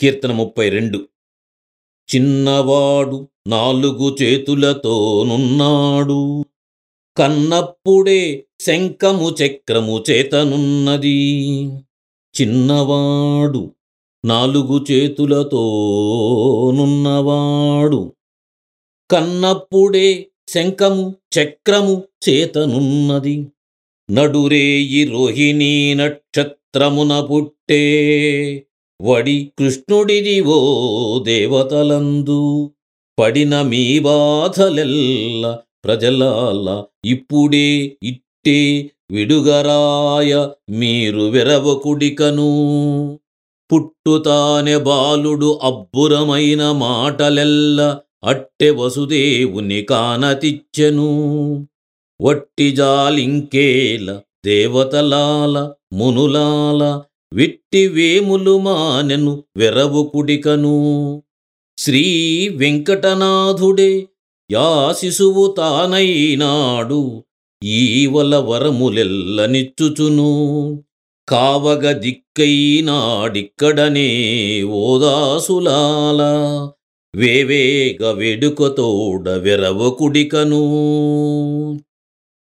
కీర్తన ముప్పై రెండు. చిన్నవాడు నాలుగు చేతులతోనున్నాడు. కన్నప్పుడే శంఖము చక్రము చేతనున్నది. చిన్నవాడు నాలుగు చేతులతోనున్నవాడు. కన్నప్పుడే శంఖము చక్రము చేతనున్నది. నడురేయి రోహిణీ నక్షత్రమున పుట్టే వడి కృష్ణుడిదివో దేవతలందు. పడిన మీ బాధలెల్ల ప్రజలాల ఇప్పుడే ఇట్టే విడుగరాయ మీరు విరవకుడికను. పుట్టుతానే బాలుడు అబ్బురమైన మాటలెల్ల అట్టె వసుదేవుని కానతిచ్చెను. వట్టి జాలింకేల దేవతలాల మునులాల విట్టి వేములు మానెను వెరవు కుడికను. శ్రీ వెంకటనాథుడే యా శిశువు తానైనాడు ఈవల వరములెల్లనిచ్చుచును. కావగ దిక్కైనాడిక్కడనే ఓదాసులాల వేవేగ వెడుకతోడ వెరవ కుడికను.